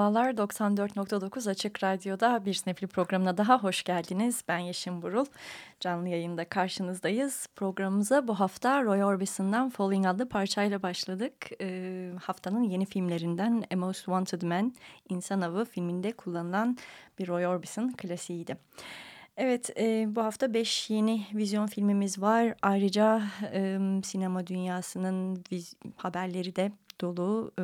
Merhabalar, 94.9 Açık Radyo'da bir sinefili programına daha hoş geldiniz. Ben Yeşim Burul. Canlı yayında karşınızdayız. Programımıza bu hafta Roy Orbison'dan Falling adlı parçayla başladık. Ee, haftanın yeni filmlerinden A Most Wanted Man, İnsan Avı filminde kullanılan bir Roy Orbison klasiğiydi. Evet, e, bu hafta beş yeni vizyon filmimiz var. Ayrıca e, sinema dünyasının haberleri de dolu, e,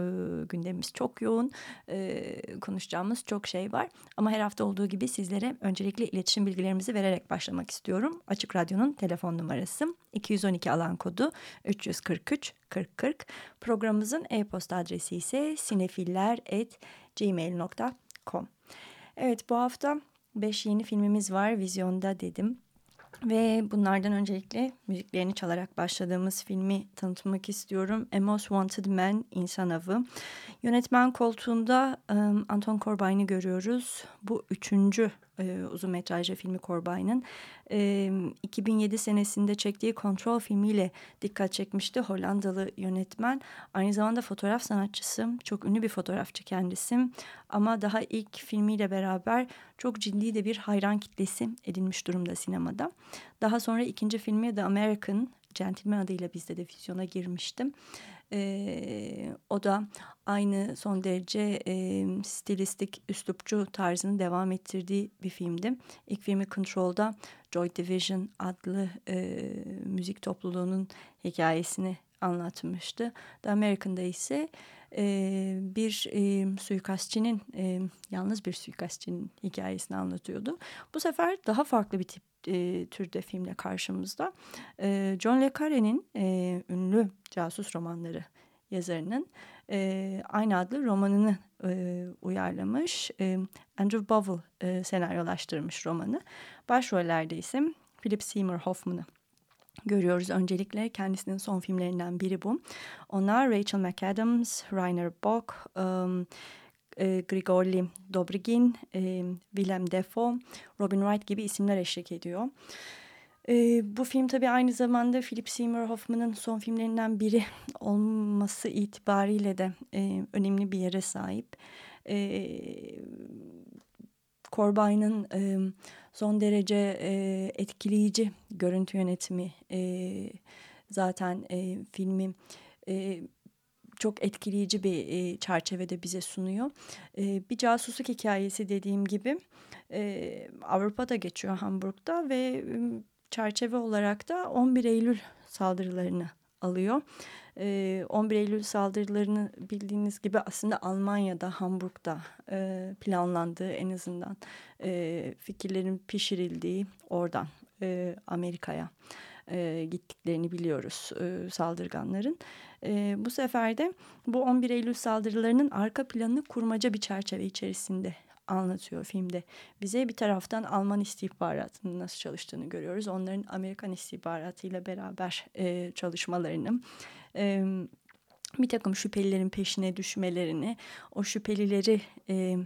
gündemimiz çok yoğun, e, konuşacağımız çok şey var. Ama her hafta olduğu gibi sizlere öncelikle iletişim bilgilerimizi vererek başlamak istiyorum. Açık Radyo'nun telefon numarası 212 alan kodu 343 40 40. Programımızın e-posta adresi ise sinefiller.gmail.com Evet bu hafta 5 yeni filmimiz var vizyonda dedim. Ve bunlardan öncelikle müziklerini çalarak başladığımız filmi tanıtmak istiyorum. A Most Wanted Man, İnsan Avı. Yönetmen koltuğunda um, Anton Corbijn'i görüyoruz. Bu üçüncü e, uzun metrajlı filmi Corbijn'ın. E, 2007 senesinde çektiği Control filmiyle dikkat çekmişti Hollandalı yönetmen. Aynı zamanda fotoğraf sanatçısı, çok ünlü bir fotoğrafçı kendisi. Ama daha ilk filmiyle beraber çok ciddi de bir hayran kitlesi edinmiş durumda sinemada. Daha sonra ikinci filmi The American, Gentleman adıyla bizde de vizyona girmiştim. E, o da aynı son derece e, stilistik, üslupçu tarzını devam ettirdiği bir filmdi. İlk filmi Control'da Joy Division adlı e, müzik topluluğunun hikayesini anlatmıştı. The American'da ise e, bir e, suikastçinin, e, yalnız bir suikastçinin hikayesini anlatıyordu. Bu sefer daha farklı bir tip e, türde filmle karşımızda. E, John Le Carre'nin e, ünlü casus romanları yazarının e, aynı adlı romanını e, uyarlamış. E, Andrew Bovell e, senaryolaştırmış romanı. Başrollerde ise Philip Seymour Hoffman'ı görüyoruz. Öncelikle kendisinin son filmlerinden biri bu. Onlar Rachel McAdams, Rainer Bock, um, e, Grigori Dobrigin, e, Willem Dafoe, Robin Wright gibi isimler eşlik ediyor. E, bu film tabii aynı zamanda Philip Seymour Hoffman'ın son filmlerinden biri olması itibariyle de e, önemli bir yere sahip. E, Corby'nin e, son derece e, etkileyici görüntü yönetimi e, zaten e, filmi e, çok etkileyici bir e, çerçevede bize sunuyor. E, bir casusluk hikayesi dediğim gibi e, Avrupa'da geçiyor Hamburg'da ve e, çerçeve olarak da 11 Eylül saldırılarını alıyor. 11 Eylül saldırılarını bildiğiniz gibi aslında Almanya'da, Hamburg'da planlandığı en azından fikirlerin pişirildiği oradan Amerika'ya gittiklerini biliyoruz saldırganların. Bu sefer de bu 11 Eylül saldırılarının arka planını kurmaca bir çerçeve içerisinde anlatıyor filmde. Bize bir taraftan Alman istihbaratının nasıl çalıştığını görüyoruz. Onların Amerikan istihbaratıyla beraber e, çalışmalarını, e, bir takım şüphelilerin peşine düşmelerini, o şüphelileri e,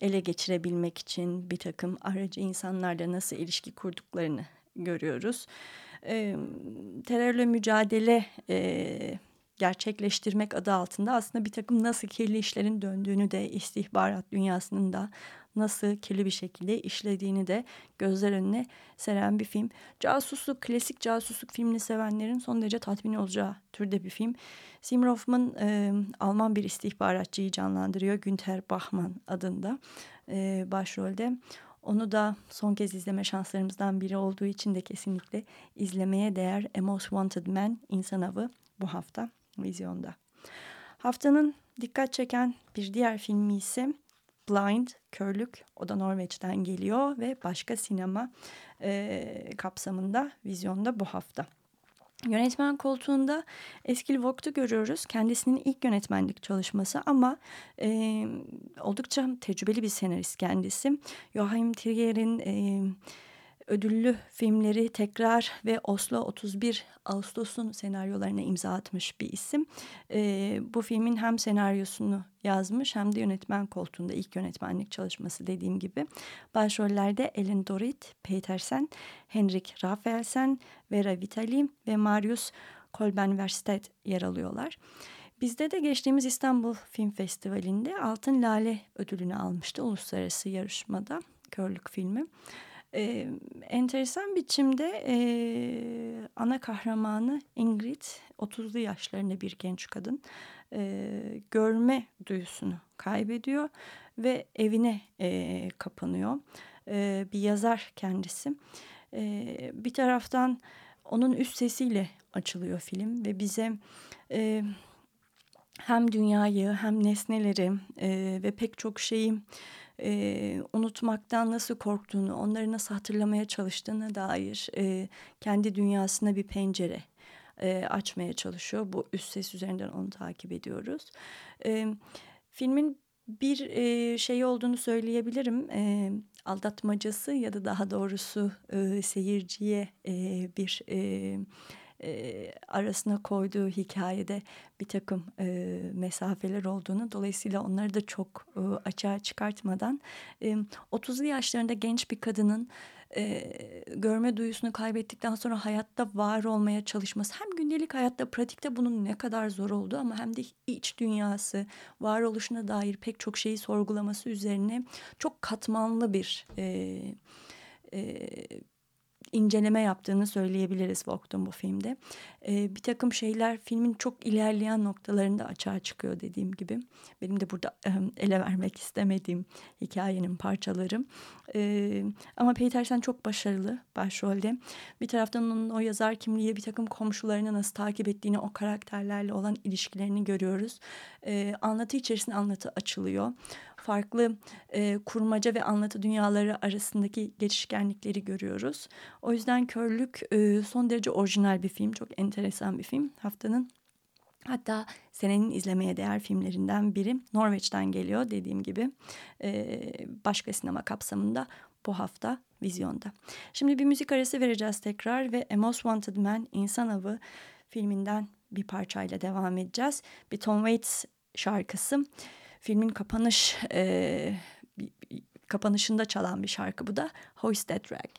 ele geçirebilmek için bir takım aracı insanlarla nasıl ilişki kurduklarını görüyoruz. E, terörle mücadele e, gerçekleştirmek adı altında aslında bir takım nasıl kirli işlerin döndüğünü de istihbarat dünyasının da nasıl kirli bir şekilde işlediğini de gözler önüne seren bir film. Casusluk, klasik casusluk filmini sevenlerin son derece tatmin olacağı türde bir film. Seymour Hoffman e, Alman bir istihbaratçıyı canlandırıyor. Günther Bachmann adında e, başrolde. Onu da son kez izleme şanslarımızdan biri olduğu için de kesinlikle izlemeye değer A Most Wanted Man İnsan Avı bu hafta vizyonda. Haftanın dikkat çeken bir diğer filmi ise Blind, Körlük. O da Norveç'ten geliyor ve başka sinema e, kapsamında vizyonda bu hafta. Yönetmen koltuğunda Eskil Vogt'u görüyoruz. Kendisinin ilk yönetmenlik çalışması ama e, oldukça tecrübeli bir senarist kendisi. Joachim Trier'in... E, ödüllü filmleri tekrar ve Oslo 31 Ağustos'un senaryolarına imza atmış bir isim. E, bu filmin hem senaryosunu yazmış hem de yönetmen koltuğunda ilk yönetmenlik çalışması dediğim gibi. Başrollerde Ellen Dorit, Petersen, Henrik Rafaelsen, Vera Vitali ve Marius Kolbenverstedt yer alıyorlar. Bizde de geçtiğimiz İstanbul Film Festivali'nde Altın Lale ödülünü almıştı uluslararası yarışmada körlük filmi. E, enteresan biçimde e, ana kahramanı Ingrid 30'lu yaşlarında bir genç kadın e, görme duyusunu kaybediyor ve evine e, kapanıyor. E, bir yazar kendisi. E, bir taraftan onun üst sesiyle açılıyor film ve bize e, hem dünyayı hem nesneleri e, ve pek çok şeyi e, unutmaktan nasıl korktuğunu, onları nasıl hatırlamaya çalıştığına dair e, kendi dünyasına bir pencere e, açmaya çalışıyor. Bu üst ses üzerinden onu takip ediyoruz. E, filmin bir e, şey olduğunu söyleyebilirim. E, aldatmacası ya da daha doğrusu e, seyirciye e, bir... E, e, arasına koyduğu hikayede bir takım e, mesafeler olduğunu dolayısıyla onları da çok e, açığa çıkartmadan e, 30'lu yaşlarında genç bir kadının e, görme duyusunu kaybettikten sonra hayatta var olmaya çalışması hem gündelik hayatta pratikte bunun ne kadar zor olduğu ama hem de iç dünyası varoluşuna dair pek çok şeyi sorgulaması üzerine çok katmanlı bir e, e, inceleme yaptığını söyleyebiliriz Vought'un bu filmde. E, bir takım şeyler filmin çok ilerleyen noktalarında açığa çıkıyor dediğim gibi. Benim de burada e, ele vermek istemediğim hikayenin parçaları. E, ama Petersen çok başarılı başrolde. Bir taraftan onun o yazar kimliği bir takım komşularını nasıl takip ettiğini, o karakterlerle olan ilişkilerini görüyoruz. E, anlatı içerisinde anlatı açılıyor farklı e, kurmaca ve anlatı dünyaları arasındaki geçişkenlikleri görüyoruz. O yüzden Körlük e, son derece orijinal bir film, çok enteresan bir film. Haftanın Hatta senenin izlemeye değer filmlerinden biri Norveç'ten geliyor dediğim gibi e, başka sinema kapsamında bu hafta vizyonda. Şimdi bir müzik arası vereceğiz tekrar ve A Most Wanted Man İnsan Avı filminden bir parçayla devam edeceğiz. Bir Tom Waits şarkısı. Filmin kapanış e, kapanışında çalan bir şarkı bu da Hoist That Rag.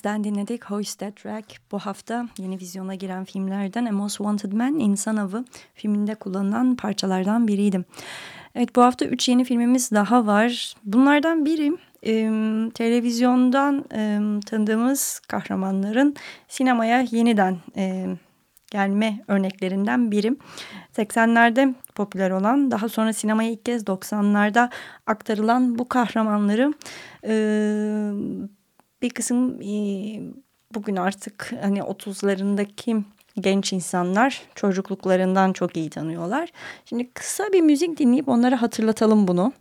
Waits'den dinledik. Who That Track? Bu hafta yeni vizyona giren filmlerden A Most Wanted Man, İnsan Avı filminde kullanılan parçalardan biriydi. Evet bu hafta üç yeni filmimiz daha var. Bunlardan biri e, televizyondan e, tanıdığımız kahramanların sinemaya yeniden e, gelme örneklerinden biri. 80'lerde popüler olan daha sonra sinemaya ilk kez 90'larda aktarılan bu kahramanları e, bir kısım e, bugün artık hani 30'larındaki genç insanlar çocukluklarından çok iyi tanıyorlar. Şimdi kısa bir müzik dinleyip onlara hatırlatalım bunu.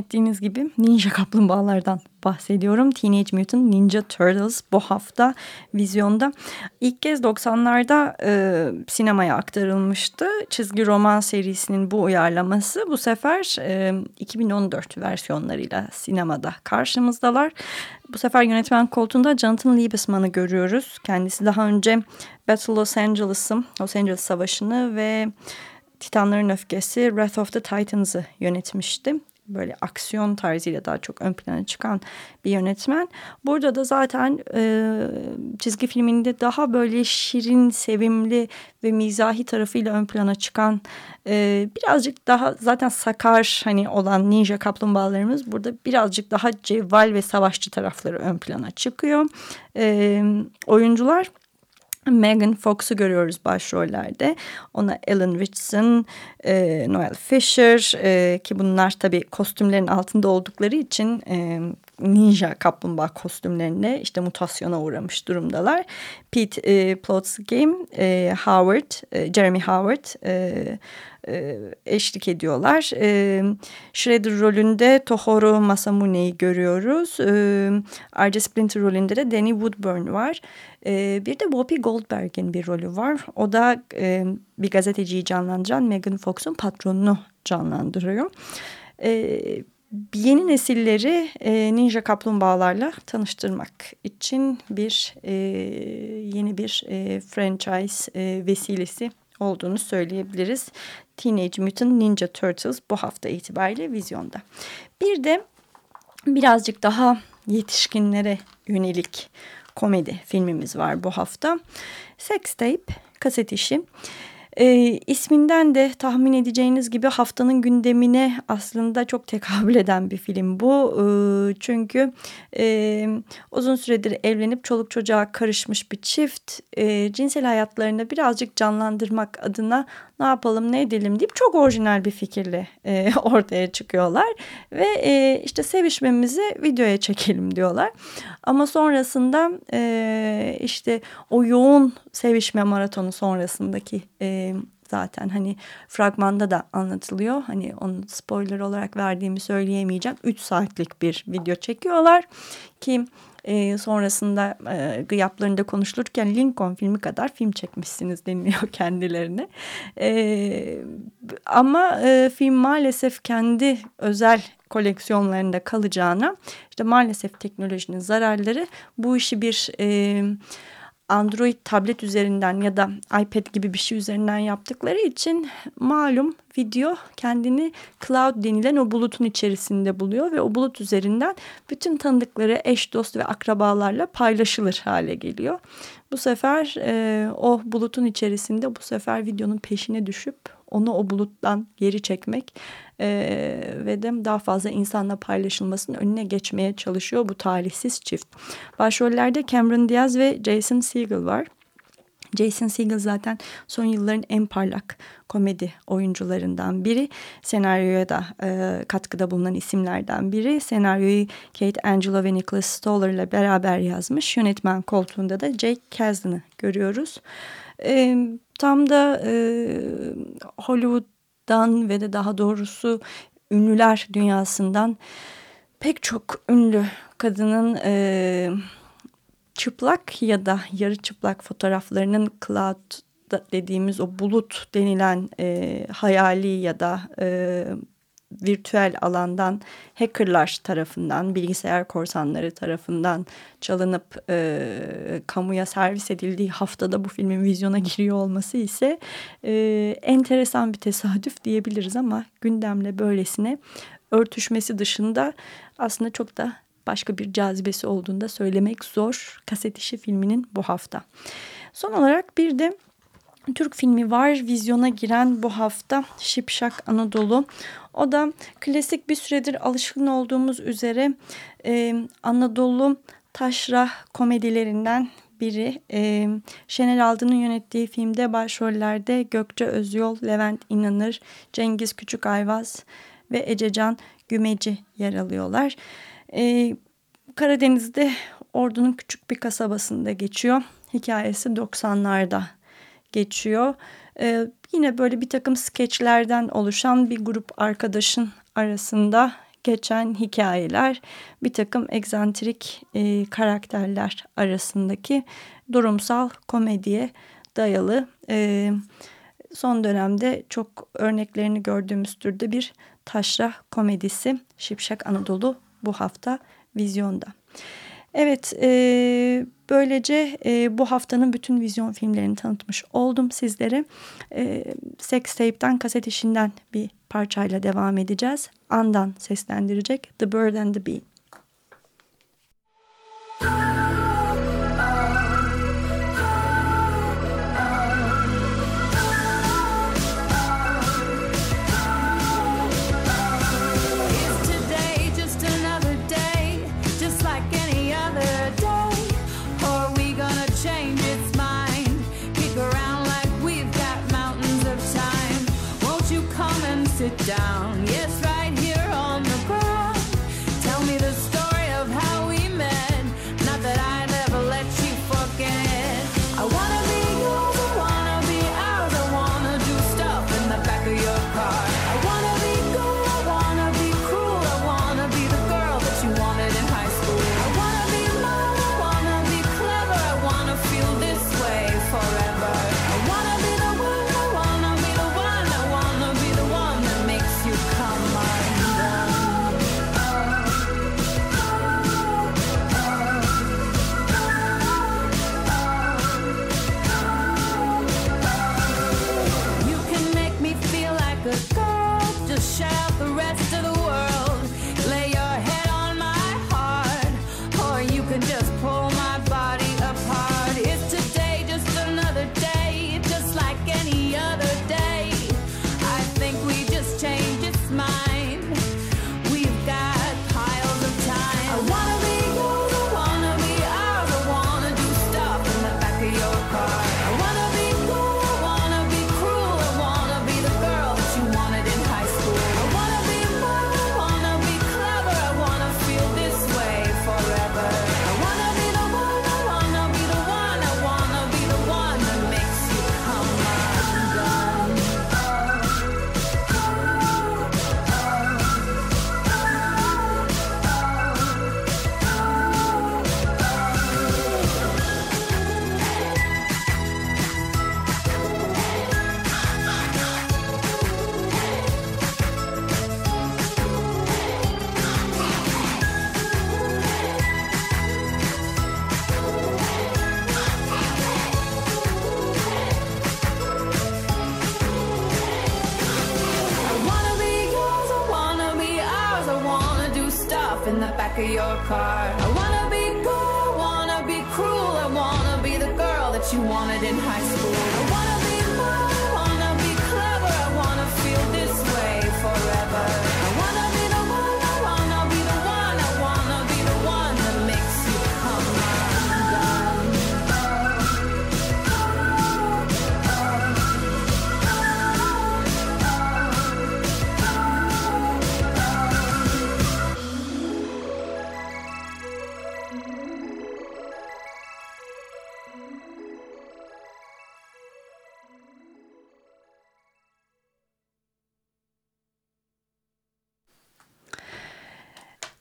Ettiğiniz gibi ninja kaplumbağalardan bahsediyorum. Teenage Mutant Ninja Turtles bu hafta vizyonda. İlk kez 90'larda e, sinemaya aktarılmıştı. Çizgi roman serisinin bu uyarlaması bu sefer e, 2014 versiyonlarıyla sinemada karşımızdalar. Bu sefer yönetmen koltuğunda Jonathan Liebesman'ı görüyoruz. Kendisi daha önce Battle Los Angeles'ın, Los Angeles Savaşı'nı ve Titanların Öfkesi Wrath of the Titans'ı yönetmişti. Böyle aksiyon tarzıyla daha çok ön plana çıkan bir yönetmen. Burada da zaten e, çizgi filminde daha böyle şirin, sevimli ve mizahi tarafıyla ön plana çıkan e, birazcık daha zaten sakar hani olan ninja kaplumbağalarımız burada birazcık daha cevval ve savaşçı tarafları ön plana çıkıyor. E, oyuncular Megan Fox'u görüyoruz başrollerde. Ona Ellen Richardson, e, Noel Fisher e, ki bunlar tabii kostümlerin altında oldukları için e, ninja kaplumbağa kostümlerinde işte mutasyona uğramış durumdalar. Pete e, Plotzgame, e, Howard, e, Jeremy Howard e, e, eşlik ediyorlar. E, Shredder rolünde Tohoro Masamune'yi görüyoruz. E, ayrıca Splinter rolünde de Danny Woodburn var. E, bir de Whoopi Goldberg'in bir rolü var. O da e, bir gazeteciyi canlandıran Megan Fox'un patronunu canlandırıyor. E, yeni nesilleri e, ninja kaplumbağalarla tanıştırmak için bir e, yeni bir e, franchise e, vesilesi olduğunu söyleyebiliriz. Teenage Mutant Ninja Turtles bu hafta itibariyle vizyonda. Bir de birazcık daha yetişkinlere yönelik komedi filmimiz var bu hafta. Sex Tape, kaset işi. E, isminden de tahmin edeceğiniz gibi haftanın gündemine aslında çok tekabül eden bir film bu. E, çünkü e, uzun süredir evlenip çoluk çocuğa karışmış bir çift e, cinsel hayatlarını birazcık canlandırmak adına ne yapalım ne edelim deyip çok orijinal bir fikirle e, ortaya çıkıyorlar. Ve e, işte sevişmemizi videoya çekelim diyorlar. Ama sonrasında e, işte o yoğun sevişme maratonu sonrasındaki e, zaten hani fragmanda da anlatılıyor. Hani onu spoiler olarak verdiğimi söyleyemeyeceğim. 3 saatlik bir video çekiyorlar ki e, sonrasında e, gıyaplarında konuşulurken Lincoln filmi kadar film çekmişsiniz deniliyor kendilerine. E, ama e, film maalesef kendi özel koleksiyonlarında kalacağına işte maalesef teknolojinin zararları bu işi bir... E, Android tablet üzerinden ya da iPad gibi bir şey üzerinden yaptıkları için malum video kendini cloud denilen o bulutun içerisinde buluyor ve o bulut üzerinden bütün tanıdıkları eş dost ve akrabalarla paylaşılır hale geliyor. Bu sefer e, o bulutun içerisinde bu sefer videonun peşine düşüp onu o buluttan geri çekmek e, ve de daha fazla insanla paylaşılmasının önüne geçmeye çalışıyor bu talihsiz çift. Başrollerde Cameron Diaz ve Jason Segel var. Jason Segel zaten son yılların en parlak komedi oyuncularından biri. Senaryoya da e, katkıda bulunan isimlerden biri. Senaryoyu Kate Angelo ve Nicholas Stoller ile beraber yazmış. Yönetmen koltuğunda da Jake Kasdan'ı görüyoruz. E, tam da e, Hollywood'dan ve de daha doğrusu ünlüler dünyasından pek çok ünlü kadının... E, çıplak ya da yarı çıplak fotoğraflarının cloud dediğimiz o bulut denilen e, hayali ya da e, virtüel alandan hackerlar tarafından, bilgisayar korsanları tarafından çalınıp e, kamuya servis edildiği haftada bu filmin vizyona giriyor olması ise e, enteresan bir tesadüf diyebiliriz ama gündemle böylesine örtüşmesi dışında aslında çok da başka bir cazibesi olduğunu da söylemek zor. Kaset işi filminin bu hafta. Son olarak bir de Türk filmi var vizyona giren bu hafta Şipşak Anadolu. O da klasik bir süredir alışkın olduğumuz üzere e, Anadolu taşra komedilerinden biri. E, Şener Aldı'nın yönettiği filmde başrollerde Gökçe Özyol, Levent İnanır, Cengiz Küçükayvaz ve Ececan Gümeci yer alıyorlar. E, Karadeniz'de Ordu'nun küçük bir kasabasında geçiyor. Hikayesi 90'larda geçiyor. E, yine böyle bir takım skeçlerden oluşan bir grup arkadaşın arasında geçen hikayeler, bir takım egzantrik e, karakterler arasındaki durumsal komediye dayalı. E, son dönemde çok örneklerini gördüğümüz türde bir taşra komedisi Şipşak Anadolu bu hafta vizyonda. Evet e, böylece e, bu haftanın bütün vizyon filmlerini tanıtmış oldum sizlere. E, Sex Tape'den kaset işinden bir parçayla devam edeceğiz. Andan seslendirecek The Bird and the Bee.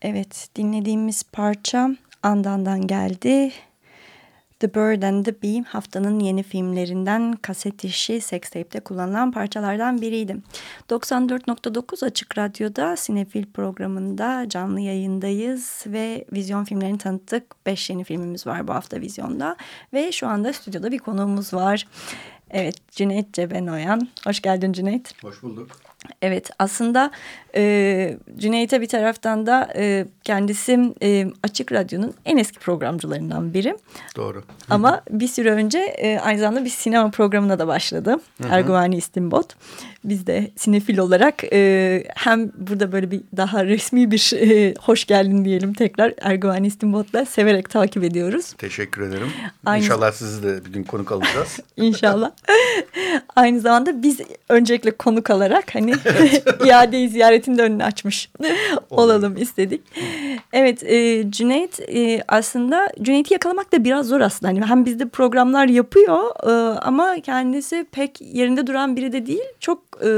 Evet dinlediğimiz parça Andan'dan geldi. The Bird and the Bee haftanın yeni filmlerinden kaset işi sextape'de kullanılan parçalardan biriydi. 94.9 Açık Radyo'da Sinefil programında canlı yayındayız ve vizyon filmlerini tanıttık. 5 yeni filmimiz var bu hafta vizyonda ve şu anda stüdyoda bir konuğumuz var. Evet Cüneyt Cebenoyan. Hoş geldin Cüneyt. Hoş bulduk. Evet aslında e, Cüneyt'e bir taraftan da e, kendisi e, Açık Radyo'nun en eski programcılarından biri. Doğru. Ama bir süre önce e, aynı zamanda bir sinema programına da başladı. Hı hı. Erguvani İstimbot. Biz de sinefil olarak e, hem burada böyle bir daha resmi bir e, hoş geldin diyelim tekrar Erguvani İstimbot'la severek takip ediyoruz. Teşekkür ederim. Aynı... İnşallah sizi de bir gün konuk alacağız. İnşallah. aynı zamanda biz öncelikle konuk alarak hani iadeyi ziyaretin de önünü açmış olalım istedik. Evet e, Cüneyt e, aslında Cüneyt'i yakalamak da biraz zor aslında. Hani hem bizde programlar yapıyor e, ama kendisi pek yerinde duran biri de değil. Çok e,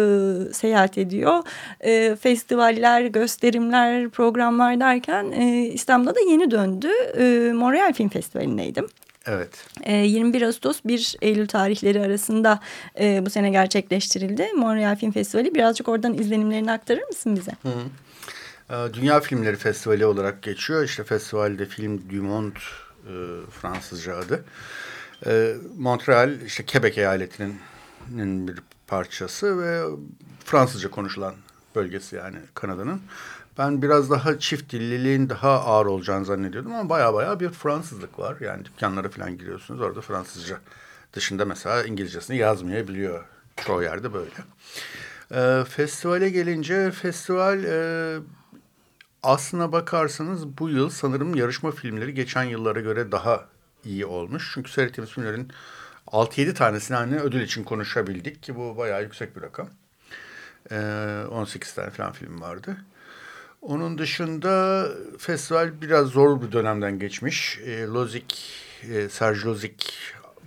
seyahat ediyor. E, festivaller, gösterimler, programlar derken e, İstanbul'da da yeni döndü. E, Montreal Film Festivali'ndeydim. Evet. E, 21 Ağustos 1 Eylül tarihleri arasında e, bu sene gerçekleştirildi. Montreal Film Festivali. Birazcık oradan izlenimlerini aktarır mısın bize? Hı hı. Dünya Filmleri Festivali olarak geçiyor. İşte festivalde Film du Monde e, Fransızca adı. E, Montreal işte Quebec eyaletinin bir parçası ve Fransızca konuşulan bölgesi yani Kanada'nın. Ben biraz daha çift dilliliğin daha ağır olacağını zannediyordum ama baya baya bir Fransızlık var. Yani dükkanlara falan giriyorsunuz orada Fransızca dışında mesela İngilizcesini yazmayabiliyor çoğu yerde böyle. E, festivale gelince festival e, aslına bakarsanız bu yıl sanırım yarışma filmleri geçen yıllara göre daha iyi olmuş. Çünkü seyrettiğimiz filmlerin 6-7 tanesini hani ödül için konuşabildik ki bu bayağı yüksek bir rakam. Ee, 18 tane falan film vardı. Onun dışında festival biraz zor bir dönemden geçmiş. E, Lozik, e, Serge Lozik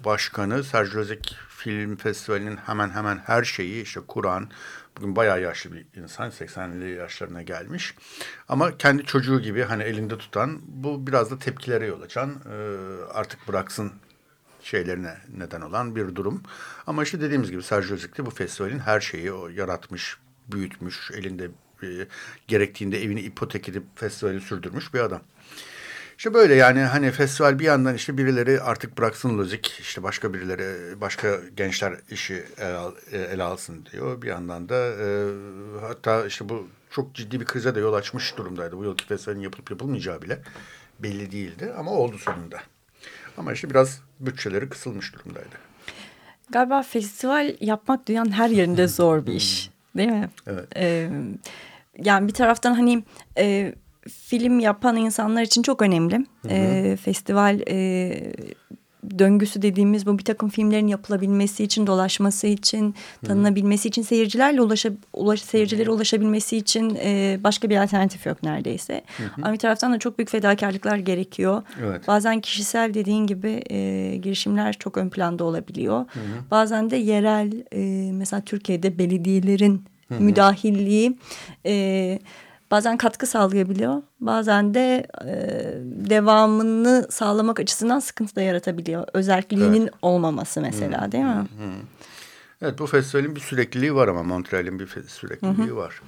başkanı, Serge Lozik Film Festivali'nin hemen hemen her şeyi işte Kur'an, bugün bayağı yaşlı bir insan, 80'li yaşlarına gelmiş. Ama kendi çocuğu gibi hani elinde tutan, bu biraz da tepkilere yol açan, e, artık bıraksın şeylerine neden olan bir durum. Ama işte dediğimiz gibi Serge Lozik de bu festivalin her şeyi o yaratmış, büyütmüş, elinde e, gerektiğinde evini ipotek edip festivali sürdürmüş bir adam. İşte böyle yani hani festival bir yandan işte birileri artık bıraksın lozik işte başka birileri başka gençler işi ele, ele alsın diyor. Bir yandan da e, hatta işte bu çok ciddi bir krize de yol açmış durumdaydı. Bu yılki festivalin yapılıp yapılmayacağı bile belli değildi ama oldu sonunda. Ama işte biraz bütçeleri kısılmış durumdaydı. Galiba festival yapmak dünyanın her yerinde zor bir iş. Değil mi? Evet. Ee, yani bir taraftan hani e, film yapan insanlar için çok önemli. Hı hı. E, festival e, döngüsü dediğimiz bu bir takım filmlerin yapılabilmesi için, dolaşması için, tanınabilmesi için, seyircilerle ulaşa, ulaş, seyircilere ulaşabilmesi için e, başka bir alternatif yok neredeyse. Hı hı. Ama bir taraftan da çok büyük fedakarlıklar gerekiyor. Evet. Bazen kişisel dediğin gibi e, girişimler çok ön planda olabiliyor. Hı hı. Bazen de yerel, e, mesela Türkiye'de belediyelerin hı müdahilliği... E, bazen katkı sağlayabiliyor. Bazen de e, devamını sağlamak açısından sıkıntı da yaratabiliyor. Özelliğinin evet. olmaması mesela hı, değil mi? Hı, hı. Evet bu festivalin bir sürekliliği var ama Montreal'in bir sürekliliği hı hı. var.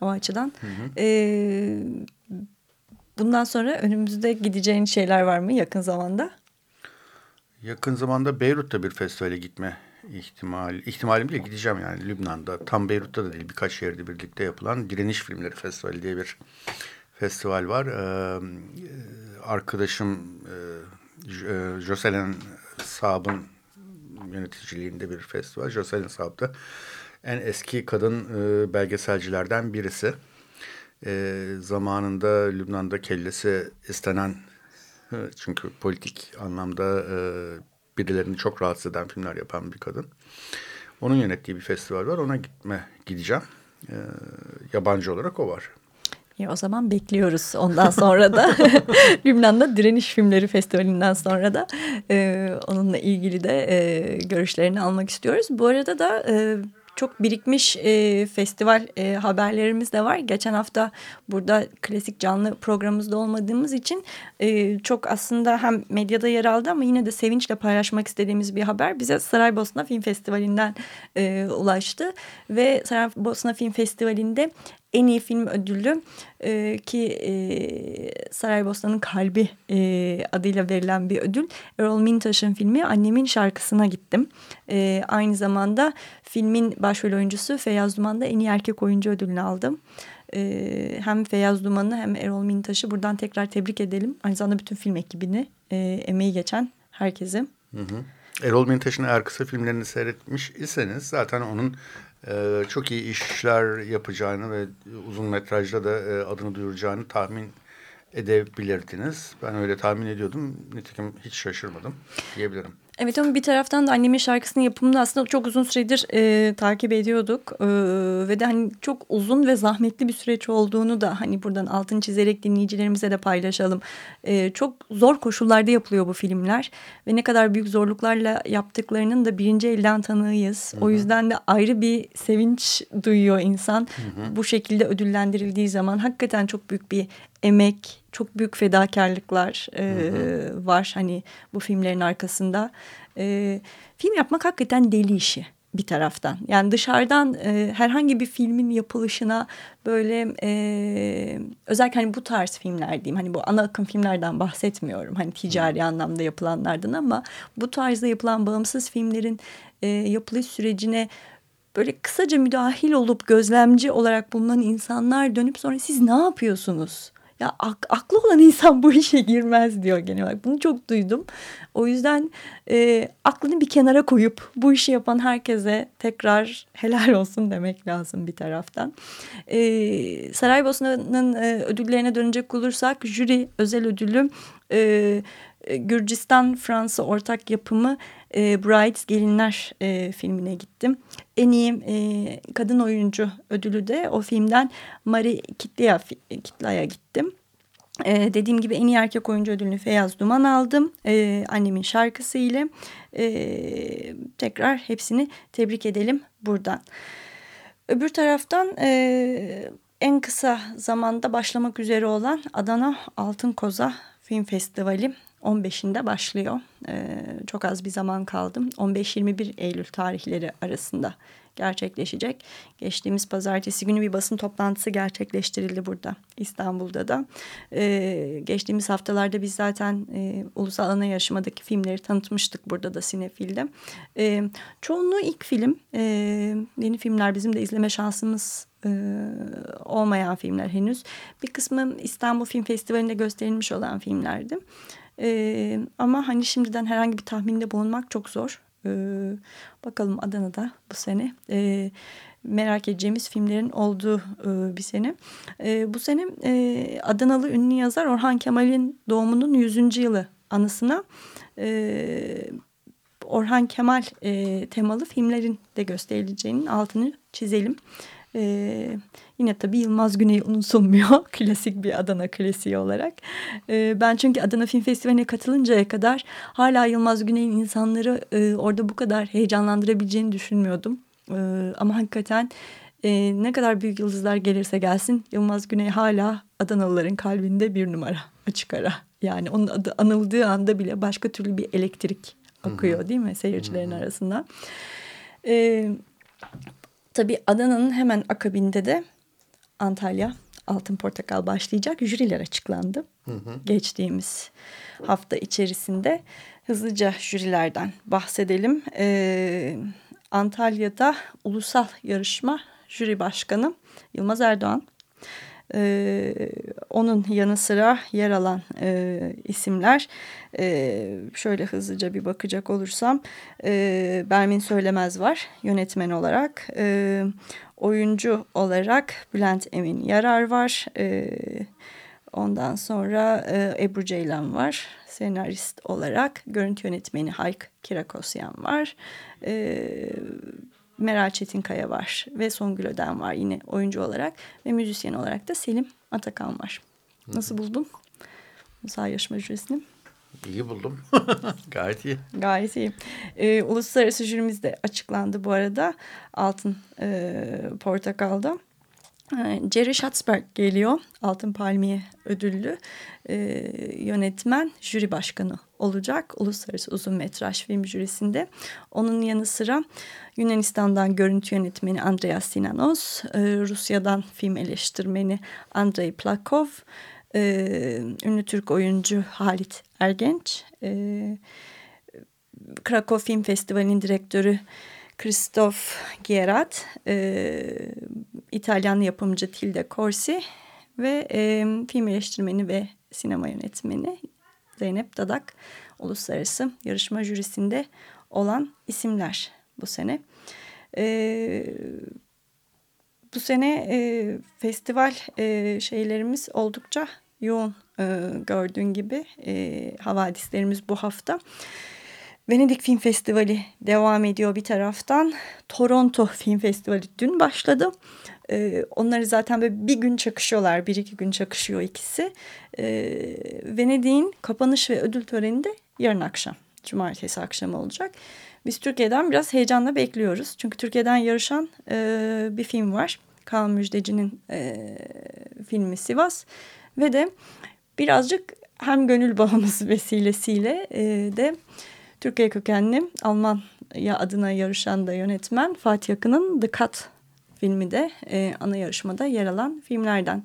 O açıdan. E, bundan sonra önümüzde gideceğin şeyler var mı yakın zamanda? Yakın zamanda Beyrut'ta bir festivale gitme ihtimal ihtimalim bile gideceğim yani Lübnan'da tam Beyrut'ta da değil birkaç şehirde birlikte yapılan Direniş Filmleri Festivali diye bir festival var. Ee, arkadaşım e, Jocelyn Saab'ın yöneticiliğinde bir festival. Jocelyn Saab da en eski kadın e, belgeselcilerden birisi. E, zamanında Lübnan'da kellesi istenen çünkü politik anlamda e, birilerini çok rahatsız eden filmler yapan bir kadın. Onun yönettiği bir festival var. Ona gitme gideceğim. E, yabancı olarak o var. Ya o zaman bekliyoruz ondan sonra da Lübnan'da Direniş Filmleri Festivali'nden sonra da e, onunla ilgili de e, görüşlerini almak istiyoruz. Bu arada da e, çok birikmiş e, festival e, haberlerimiz de var. Geçen hafta burada klasik canlı programımızda olmadığımız için e, çok aslında hem medyada yer aldı ama yine de sevinçle paylaşmak istediğimiz bir haber bize Saraybosna Film Festivali'nden e, ulaştı. Ve Saraybosna Film Festivali'nde en iyi film ödülü e, ki e, Saraybosna'nın Kalbi e, adıyla verilen bir ödül. Errol Mintaş'ın filmi Annemin Şarkısına gittim. E, aynı zamanda filmin başrol oyuncusu Feyyaz Duman'da en iyi erkek oyuncu ödülünü aldım. E, hem Feyyaz Duman'ı hem Erol Mintaş'ı buradan tekrar tebrik edelim. Aynı zamanda bütün film ekibini, e, emeği geçen herkese. Hı hı. Erol Mintaş'ın eğer kısa filmlerini seyretmiş iseniz zaten onun e, çok iyi işler yapacağını ve uzun metrajda da e, adını duyuracağını tahmin edebilirdiniz. Ben öyle tahmin ediyordum. Nitekim hiç şaşırmadım diyebilirim. Evet ama bir taraftan da annemin şarkısının yapımını aslında çok uzun süredir e, takip ediyorduk. E, ve de hani çok uzun ve zahmetli bir süreç olduğunu da hani buradan altını çizerek dinleyicilerimize de paylaşalım. E, çok zor koşullarda yapılıyor bu filmler. Ve ne kadar büyük zorluklarla yaptıklarının da birinci elden tanığıyız. Hı hı. O yüzden de ayrı bir sevinç duyuyor insan. Hı hı. Bu şekilde ödüllendirildiği zaman hakikaten çok büyük bir emek, çok büyük fedakarlıklar e, hı hı. var hani bu filmlerin arkasında. E, film yapmak hakikaten deli işi bir taraftan. Yani dışarıdan e, herhangi bir filmin yapılışına böyle e, özellikle hani bu tarz filmler diyeyim. Hani bu ana akım filmlerden bahsetmiyorum. Hani ticari hmm. anlamda yapılanlardan ama bu tarzda yapılan bağımsız filmlerin e, yapılış sürecine böyle kısaca müdahil olup gözlemci olarak bulunan insanlar dönüp sonra siz ne yapıyorsunuz? Ya ak aklı olan insan bu işe girmez diyor genel olarak. Bunu çok duydum. O yüzden e, aklını bir kenara koyup bu işi yapan herkese tekrar helal olsun demek lazım bir taraftan. E, Saraybosna'nın e, ödüllerine dönecek olursak jüri özel ödülü e, Gürcistan-Fransa ortak yapımı e, Brides Gelinler e, filmine gittim. En iyi e, kadın oyuncu ödülü de o filmden Mari Kitlaya, Kitlaya gittim. Ee, dediğim gibi en iyi erkek oyuncu ödülünü Feyyaz Duman aldım. Ee, annemin şarkısı ile. Ee, tekrar hepsini tebrik edelim buradan. Öbür taraftan e, en kısa zamanda başlamak üzere olan Adana Altın Koza Film Festivali 15'inde başlıyor. Ee, çok az bir zaman kaldım. 15-21 Eylül tarihleri arasında gerçekleşecek. Geçtiğimiz pazartesi günü bir basın toplantısı gerçekleştirildi burada İstanbul'da da. Ee, geçtiğimiz haftalarda biz zaten e, ulusal ana yarışmadaki filmleri tanıtmıştık burada da Sinefil'de. Ee, çoğunluğu ilk film. Ee, yeni filmler bizim de izleme şansımız e, olmayan filmler henüz. Bir kısmı İstanbul Film Festivali'nde gösterilmiş olan filmlerdi. Ee, ama hani şimdiden herhangi bir tahminde bulunmak çok zor. Ee, bakalım Adana'da bu sene e, merak edeceğimiz filmlerin olduğu e, bir sene. E, bu sene e, Adanalı ünlü yazar Orhan Kemal'in doğumunun 100. yılı anısına e, Orhan Kemal e, temalı filmlerin de gösterileceğinin altını çizelim. E, yine tabii Yılmaz Güney unutulmuyor. Klasik bir Adana klasiği olarak. E, ben çünkü Adana Film Festivali'ne katılıncaya kadar hala Yılmaz Güney'in insanları e, orada bu kadar heyecanlandırabileceğini düşünmüyordum. E, ama hakikaten e, ne kadar büyük yıldızlar gelirse gelsin Yılmaz Güney hala Adanalıların kalbinde bir numara açık ara. Yani onun adı anıldığı anda bile başka türlü bir elektrik akıyor Hı -hı. değil mi seyircilerin Hı -hı. arasında. Evet. Tabii Adana'nın hemen akabinde de Antalya Altın Portakal başlayacak. Jüriler açıklandı. Hı hı. Geçtiğimiz hafta içerisinde hızlıca jürilerden bahsedelim. Ee, Antalya'da ulusal yarışma jüri başkanı Yılmaz Erdoğan. Ee, onun yanı sıra yer alan e, isimler e, şöyle hızlıca bir bakacak olursam e, Bermin Söylemez var yönetmen olarak. E, oyuncu olarak Bülent Emin Yarar var. E, ondan sonra e, Ebru Ceylan var senarist olarak. Görüntü yönetmeni Hayk Kirakosyan var. E, Meral Çetinkaya var ve Songül Öden var yine oyuncu olarak ve müzisyen olarak da Selim Atakan var. Nasıl buldun? Sağ yarışma jürisini. İyi buldum. Gayet iyi. Gayet iyi. Ee, uluslararası jürimiz de açıklandı bu arada. Altın e, Portakal'da. Ee, Jerry Schatzberg geliyor. Altın Palmiye ödüllü e, yönetmen, jüri başkanı olacak. Uluslararası uzun metraj film jürisinde. Onun yanı sıra Yunanistan'dan görüntü yönetmeni Andreas Sinanos, e, Rusya'dan film eleştirmeni Andrei Plakov, e, ünlü Türk oyuncu Halit Ergenç, e, Krakow Film Festivali'nin direktörü Christoph Gierat, e, İtalyan yapımcı Tilde Corsi ve e, film eleştirmeni ve sinema yönetmeni Zeynep Dadak uluslararası yarışma jürisinde olan isimler bu sene. E, bu sene e, festival e, şeylerimiz oldukça yoğun e, gördüğün gibi e, havadislerimiz bu hafta. Venedik Film Festivali devam ediyor bir taraftan. Toronto Film Festivali dün başladı. Ee, onları zaten böyle bir gün çakışıyorlar. Bir iki gün çakışıyor ikisi. Ee, Venedik'in kapanış ve ödül töreni de yarın akşam. Cumartesi akşamı olacak. Biz Türkiye'den biraz heyecanla bekliyoruz. Çünkü Türkiye'den yarışan e, bir film var. Kaan Müjdeci'nin e, filmi Sivas. Ve de birazcık hem gönül bağımız vesilesiyle e, de Türkiye kökenli Almanya adına yarışan da yönetmen Fatih Akın'ın The Cut filmi de e, ana yarışmada yer alan filmlerden.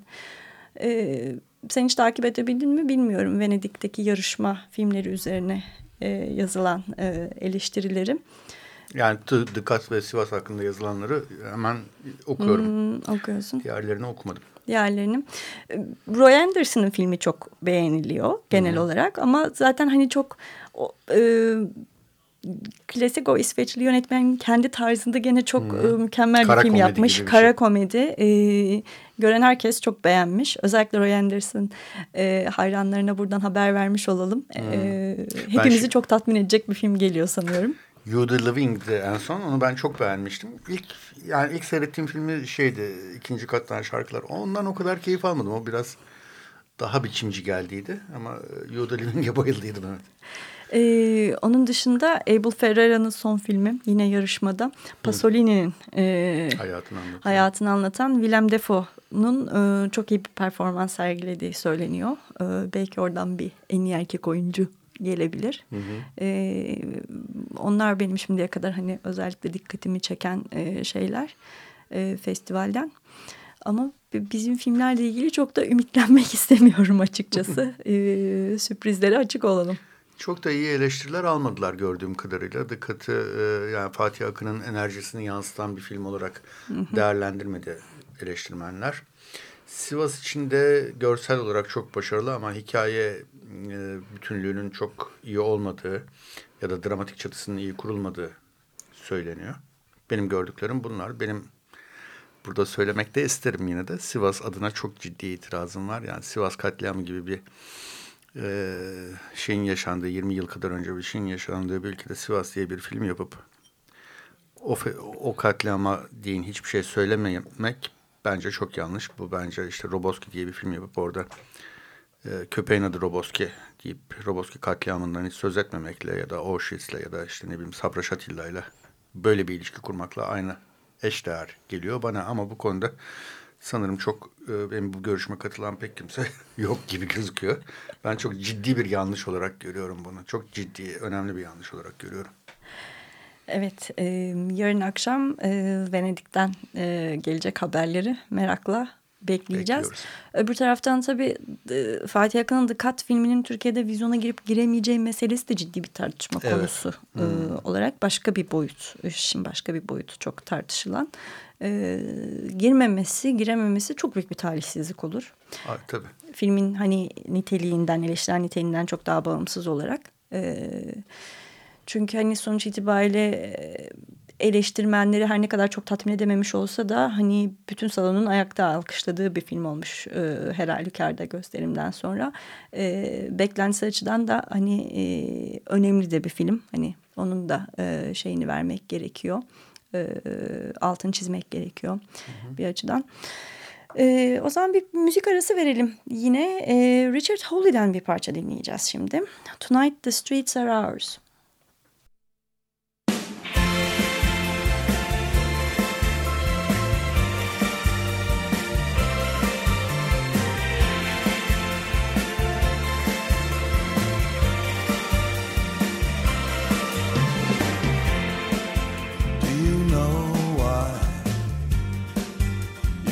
E, sen hiç takip edebildin mi bilmiyorum Venedik'teki yarışma filmleri üzerine e, yazılan e, eleştirileri. Yani The Cut ve Sivas hakkında yazılanları hemen okuyorum. Hmm, okuyorsun. Diğerlerini okumadım diğerlerinin. Roy Anderson'ın filmi çok beğeniliyor genel hmm. olarak ama zaten hani çok o, e, klasik o İsveçli yönetmen kendi tarzında gene çok hmm. e, mükemmel Kara bir film yapmış. Kara şey. komedi. E, gören herkes çok beğenmiş. Özellikle Roy Anderson e, hayranlarına buradan haber vermiş olalım. Hmm. E, hepimizi ben çok tatmin edecek bir film geliyor sanıyorum. You the Living'di en son. Onu ben çok beğenmiştim. İlk yani ilk seyrettiğim filmi şeydi. ikinci kattan şarkılar. Ondan o kadar keyif almadım. O biraz daha biçimci geldiydi. Ama e, You the Living'e bayıldıydım evet. Ee, onun dışında Abel Ferrara'nın son filmi yine yarışmada Pasolini'nin e, hayatını, anlatan. hayatını anlatan Willem Dafoe'nun e, çok iyi bir performans sergilediği söyleniyor. E, belki oradan bir en iyi erkek oyuncu gelebilir. Hı hı. E, onlar benim şimdiye kadar hani özellikle dikkatimi çeken e, şeyler e, festivalden. Ama bizim filmlerle ilgili çok da ümitlenmek istemiyorum açıkçası. e, sürprizlere açık olalım. Çok da iyi eleştiriler almadılar gördüğüm kadarıyla. Dikkati e, yani Fatih Akın'ın enerjisini yansıtan bir film olarak hı hı. değerlendirmedi eleştirmenler. Sivas için de görsel olarak çok başarılı ama hikaye e, bütünlüğünün çok iyi olmadığı ya da dramatik çatısının iyi kurulmadığı söyleniyor. Benim gördüklerim bunlar. Benim burada söylemek de isterim yine de. Sivas adına çok ciddi itirazım var. Yani Sivas katliamı gibi bir e, şeyin yaşandığı 20 yıl kadar önce bir şeyin yaşandığı bir ülkede Sivas diye bir film yapıp o, o katliama deyin hiçbir şey söylememek bence çok yanlış. Bu bence işte Roboski diye bir film yapıp orada köpeğin adı Roboski deyip Roboski katliamından hiç söz etmemekle ya da Auschwitz'le ya da işte ne bileyim Sabra Şatilla'yla böyle bir ilişki kurmakla aynı eşdeğer geliyor bana ama bu konuda sanırım çok e, benim bu görüşme katılan pek kimse yok gibi gözüküyor. Ben çok ciddi bir yanlış olarak görüyorum bunu. Çok ciddi, önemli bir yanlış olarak görüyorum. Evet, e, yarın akşam e, Venedik'ten e, gelecek haberleri merakla bekleyeceğiz. Bekliyoruz. Öbür taraftan tabii e, Fatih Akın'ın The Cut filminin Türkiye'de vizyona girip giremeyeceği meselesi de ciddi bir tartışma evet. konusu e, hmm. e, olarak başka bir boyut. İşin başka bir boyutu çok tartışılan. E, girmemesi, girememesi çok büyük bir talihsizlik olur. Ha, tabii. Filmin hani niteliğinden, eleştirel niteliğinden çok daha bağımsız olarak. E, çünkü hani sonuç itibariyle e, eleştirmenleri her ne kadar çok tatmin edememiş olsa da hani bütün salonun ayakta alkışladığı bir film olmuş e, her halükarda gösterimden sonra. E, beklentisi açıdan da hani e, önemli de bir film. Hani onun da e, şeyini vermek gerekiyor. E, altın çizmek gerekiyor hı hı. bir açıdan. Ee, o zaman bir müzik arası verelim. Yine e, Richard Hawley'den bir parça dinleyeceğiz şimdi. Tonight the Streets Are Ours.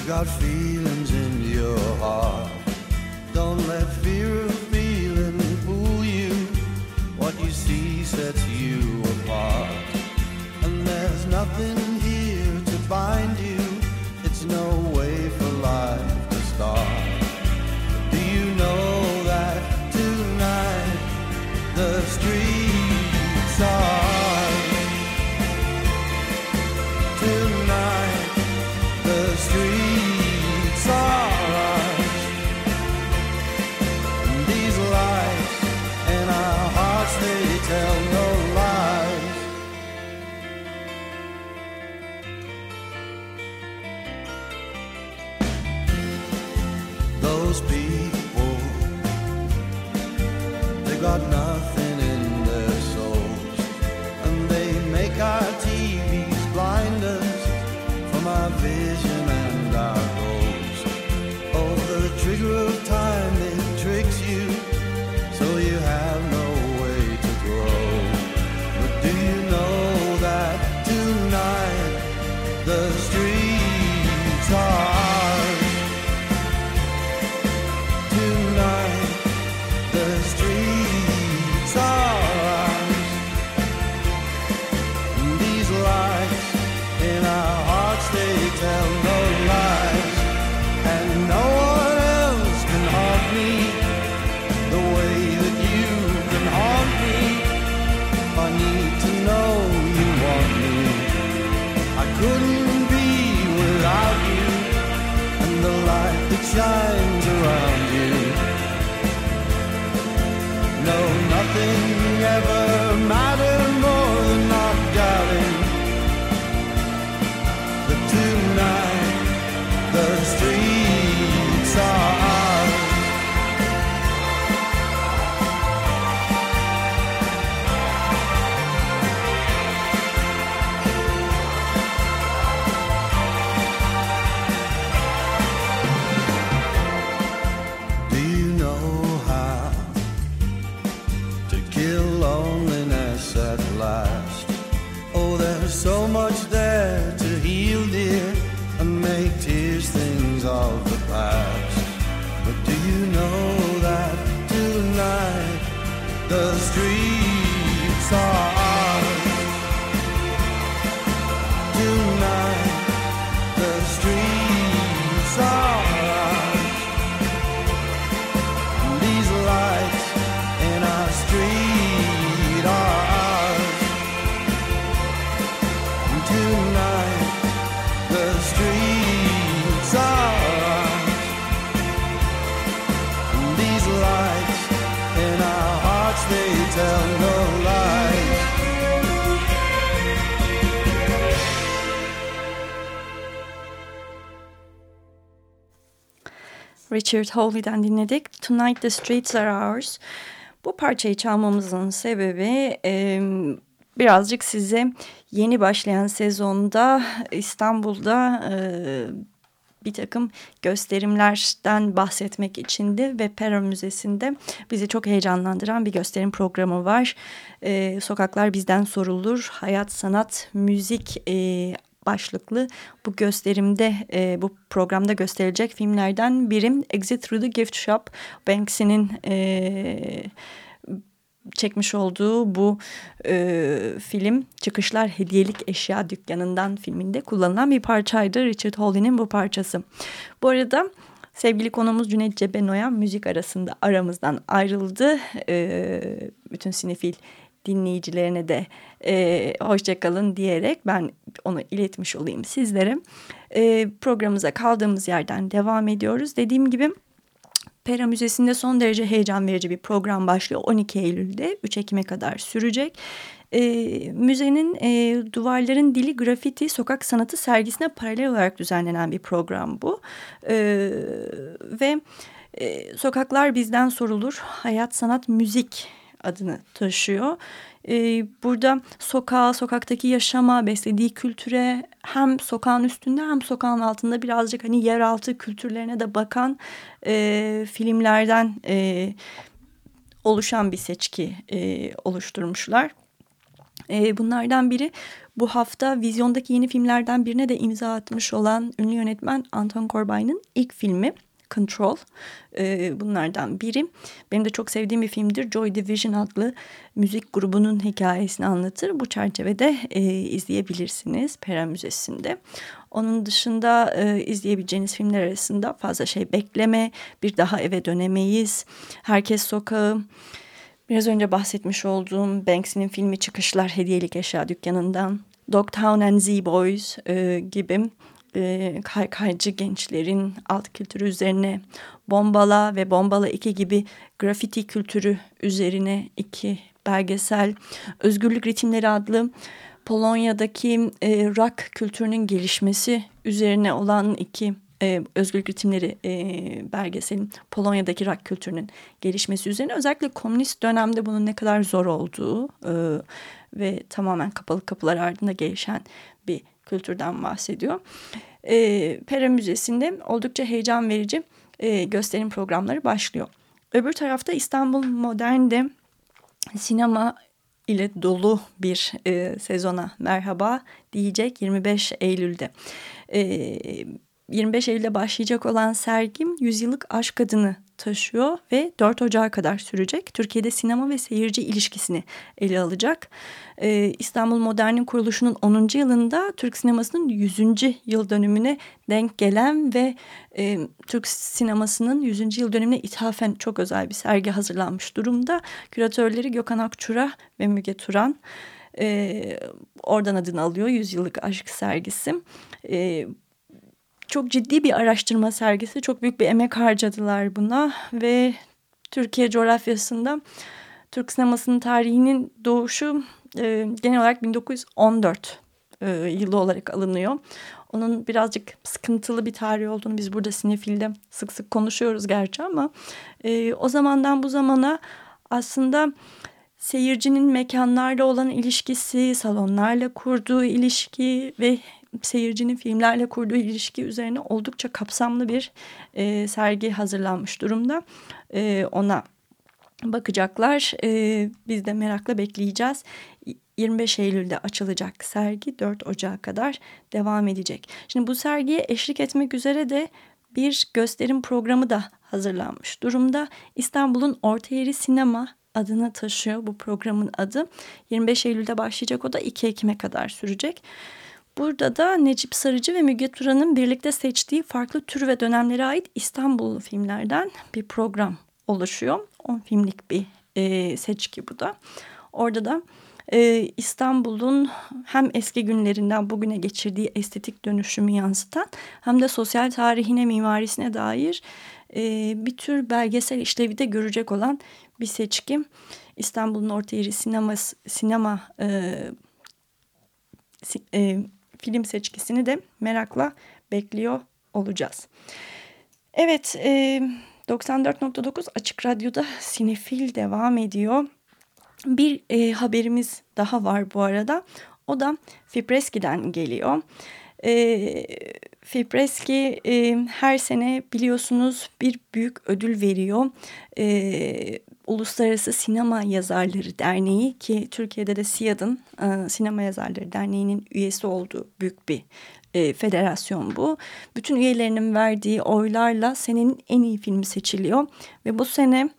Got feelings in your heart. Don't let fear of feeling fool you. What you see sets you apart. Richard Hawley'den dinledik. Tonight the Streets Are Ours. Bu parçayı çalmamızın sebebi e, birazcık size yeni başlayan sezonda İstanbul'da e, bir takım gösterimlerden bahsetmek içindi ve Pera Müzesi'nde bizi çok heyecanlandıran bir gösterim programı var. Ee, Sokaklar Bizden Sorulur, Hayat, Sanat, Müzik e, başlıklı bu gösterimde e, bu programda gösterilecek filmlerden birim Exit Through the Gift Shop. Banksy'nin e, çekmiş olduğu bu e, film Çıkışlar Hediyelik Eşya Dükkanı'ndan filminde kullanılan bir parçaydı. Richard Hawley'nin bu parçası. Bu arada sevgili konumuz Cüneyt Cebenoyan müzik arasında aramızdan ayrıldı. E, bütün sinefil dinleyicilerine de e, hoşçakalın diyerek ben onu iletmiş olayım sizlere. E, programımıza kaldığımız yerden devam ediyoruz. Dediğim gibi Pera Müzesi'nde son derece heyecan verici bir program başlıyor. 12 Eylül'de 3 Ekim'e kadar sürecek. E, müzenin e, Duvarların Dili Grafiti Sokak Sanatı sergisine paralel olarak düzenlenen bir program bu. E, ve e, Sokaklar Bizden Sorulur, Hayat, Sanat, Müzik adını taşıyor. Ee, burada sokağa, sokaktaki yaşama, beslediği kültüre hem sokağın üstünde hem sokağın altında birazcık hani yeraltı kültürlerine de bakan e, filmlerden e, oluşan bir seçki e, oluşturmuşlar. E, bunlardan biri bu hafta vizyondaki yeni filmlerden birine de imza atmış olan ünlü yönetmen Anton Corbijn'ın ilk filmi. Control e, bunlardan biri. Benim de çok sevdiğim bir filmdir. Joy Division adlı müzik grubunun hikayesini anlatır. Bu çerçevede e, izleyebilirsiniz Pera Müzesi'nde. Onun dışında e, izleyebileceğiniz filmler arasında fazla şey bekleme, bir daha eve dönemeyiz, Herkes Sokağı, biraz önce bahsetmiş olduğum Banksy'nin filmi Çıkışlar Hediyelik Eşya Dükkanı'ndan, Dogtown and Z-Boys e, gibi e, kaykaycı gençlerin alt kültürü üzerine Bombala ve Bombala 2 gibi grafiti kültürü üzerine iki belgesel Özgürlük Ritimleri adlı Polonya'daki e, rock kültürünün gelişmesi üzerine olan iki e, özgürlük ritimleri e, belgeselin Polonya'daki rock kültürünün gelişmesi üzerine. Özellikle komünist dönemde bunun ne kadar zor olduğu e, ve tamamen kapalı kapılar ardında gelişen bir kültürden bahsediyor. E, Pera Müzesi'nde oldukça heyecan verici e, gösterim programları başlıyor. Öbür tarafta İstanbul Modern'de sinema ile dolu bir e, sezona merhaba diyecek 25 Eylül'de. E, 25 Eylül'de başlayacak olan sergim Yüzyıllık Aşk adını taşıyor ve 4 Ocağı kadar sürecek. Türkiye'de sinema ve seyirci ilişkisini ele alacak. Ee, İstanbul Modern'in kuruluşunun 10. yılında Türk sinemasının 100. yıl dönümüne denk gelen ve e, Türk sinemasının 100. yıl dönümüne ithafen çok özel bir sergi hazırlanmış durumda. Küratörleri Gökhan Akçura ve Müge Turan. Ee, oradan adını alıyor Yüzyıllık Aşk sergisi. Ee, çok ciddi bir araştırma sergisi. Çok büyük bir emek harcadılar buna ve Türkiye coğrafyasında Türk sinemasının tarihinin doğuşu e, genel olarak 1914 e, yılı olarak alınıyor. Onun birazcık sıkıntılı bir tarih olduğunu biz burada Sinefil'de sık sık konuşuyoruz gerçi ama e, o zamandan bu zamana aslında seyircinin mekanlarla olan ilişkisi, salonlarla kurduğu ilişki ve seyircinin filmlerle kurduğu ilişki üzerine oldukça kapsamlı bir e, sergi hazırlanmış durumda. E, ona bakacaklar. E, biz de merakla bekleyeceğiz. 25 Eylül'de açılacak sergi 4 Ocağı kadar devam edecek. Şimdi bu sergiye eşlik etmek üzere de bir gösterim programı da hazırlanmış durumda. İstanbul'un Orta Yeri Sinema adını taşıyor bu programın adı. 25 Eylül'de başlayacak o da 2 Ekim'e kadar sürecek. Burada da Necip Sarıcı ve Müge Turan'ın birlikte seçtiği farklı tür ve dönemlere ait İstanbullu filmlerden bir program oluşuyor. 10 filmlik bir e, seçki bu da. Orada da e, İstanbul'un hem eski günlerinden bugüne geçirdiği estetik dönüşümü yansıtan hem de sosyal tarihine, mimarisine dair e, bir tür belgesel işlevi de görecek olan bir seçki. İstanbul'un orta yeri sinema, sinema e, e, film seçkisini de merakla bekliyor olacağız. Evet, e, 94.9 Açık Radyo'da Sinefil devam ediyor. Bir e, haberimiz daha var bu arada. O da Fipreski'den geliyor. E, Fipreski e, her sene biliyorsunuz bir büyük ödül veriyor. E, Uluslararası Sinema Yazarları Derneği ki Türkiye'de de SİAD'ın e, Sinema Yazarları Derneği'nin üyesi olduğu büyük bir e, federasyon bu. Bütün üyelerinin verdiği oylarla senenin en iyi filmi seçiliyor ve bu sene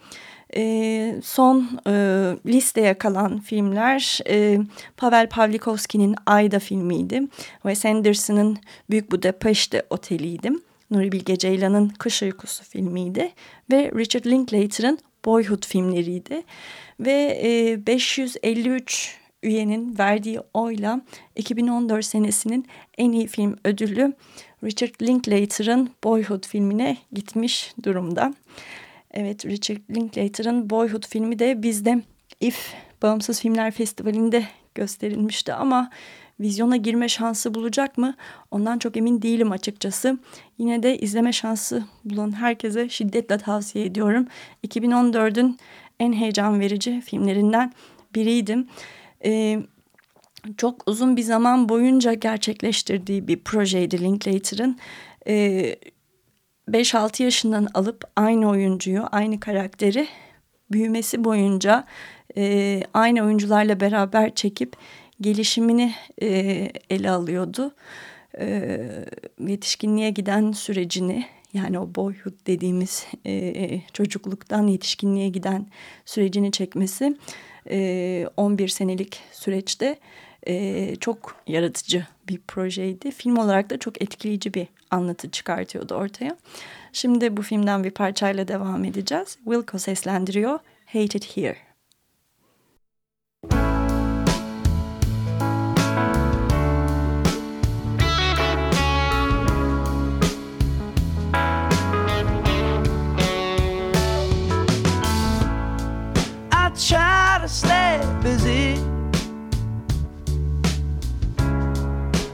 e, son e, listeye kalan filmler e, Pavel Pavlikovski'nin Ayda filmiydi. Wes Anderson'ın Büyük Budapeşte Oteli'ydi. Nuri Bilge Ceylan'ın Kış Uykusu filmiydi ve Richard Linklater'ın Boyhood filmleriydi. Ve e, 553 üyenin verdiği oyla 2014 senesinin en iyi film ödülü Richard Linklater'ın Boyhood filmine gitmiş durumda. Evet Richard Linklater'ın Boyhood filmi de bizde IF Bağımsız Filmler Festivali'nde gösterilmişti ama vizyona girme şansı bulacak mı? Ondan çok emin değilim açıkçası. Yine de izleme şansı bulan herkese şiddetle tavsiye ediyorum. 2014'ün en heyecan verici filmlerinden biriydim. Ee, çok uzun bir zaman boyunca gerçekleştirdiği bir projeydi Linklater'ın. Ee, 5-6 yaşından alıp aynı oyuncuyu, aynı karakteri büyümesi boyunca e, aynı oyuncularla beraber çekip gelişimini e, ele alıyordu. E, yetişkinliğe giden sürecini yani o boyhood dediğimiz e, çocukluktan yetişkinliğe giden sürecini çekmesi e, 11 senelik süreçte e, çok yaratıcı bir projeydi. Film olarak da çok etkileyici bir anlatı çıkartıyordu ortaya. Şimdi bu filmden bir parçayla devam edeceğiz. Wilco seslendiriyor Hate It Here. Try to stay busy.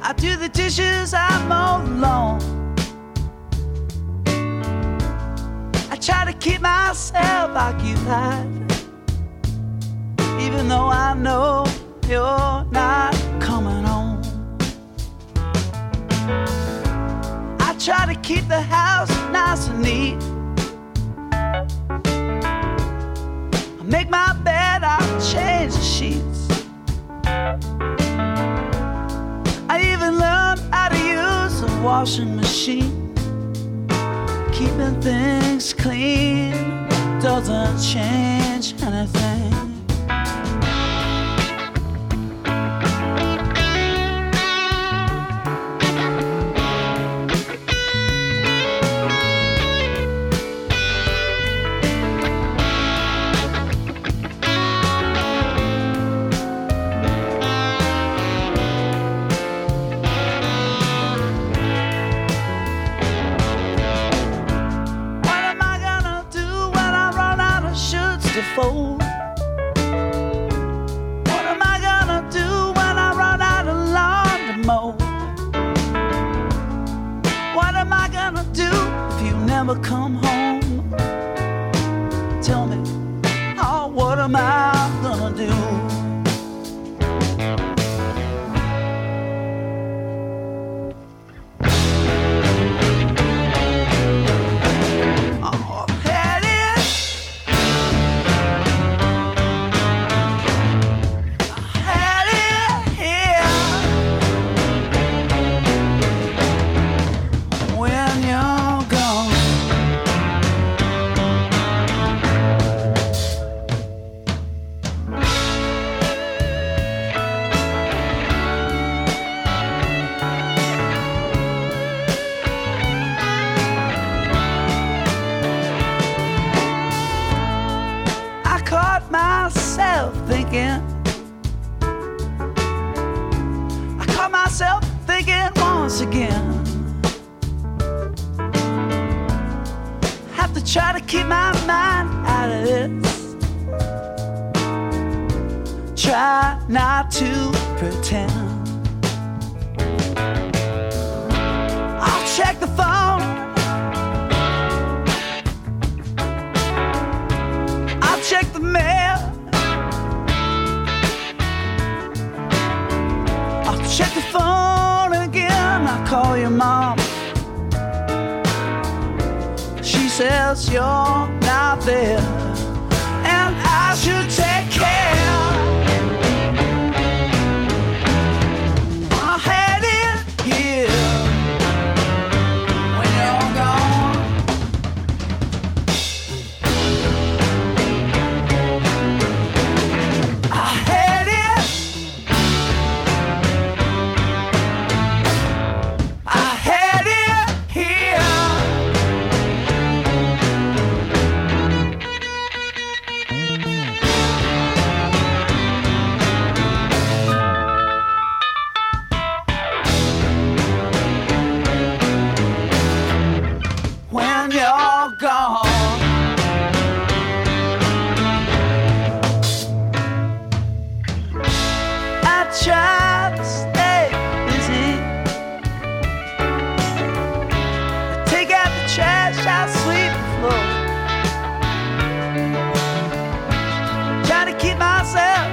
I do the dishes, I mow the lawn. I try to keep myself occupied, even though I know you're not coming home. I try to keep the house nice and neat. Make my bed, I'll change the sheets. I even learned how to use a washing machine. Keeping things clean doesn't change anything. And you're gone. I try to stay busy. I take out the trash, I sweep the floor. Try to keep myself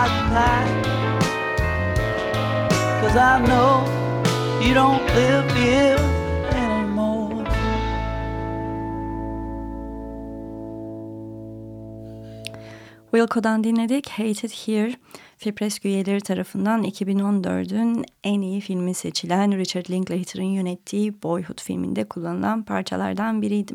occupied. Cause I know you don't live Wilco'dan dinledik Hate It Here. Fipresk üyeleri tarafından 2014'ün en iyi filmi seçilen Richard Linklater'ın yönettiği Boyhood filminde kullanılan parçalardan biriydi.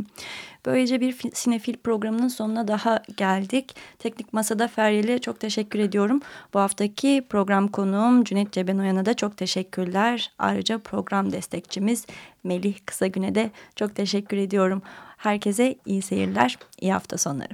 Böylece bir sinefil programının sonuna daha geldik. Teknik Masa'da Feryal'e çok teşekkür ediyorum. Bu haftaki program konuğum Cüneyt Cebenoyan'a da çok teşekkürler. Ayrıca program destekçimiz Melih Kısagün'e de çok teşekkür ediyorum. Herkese iyi seyirler, iyi hafta sonları.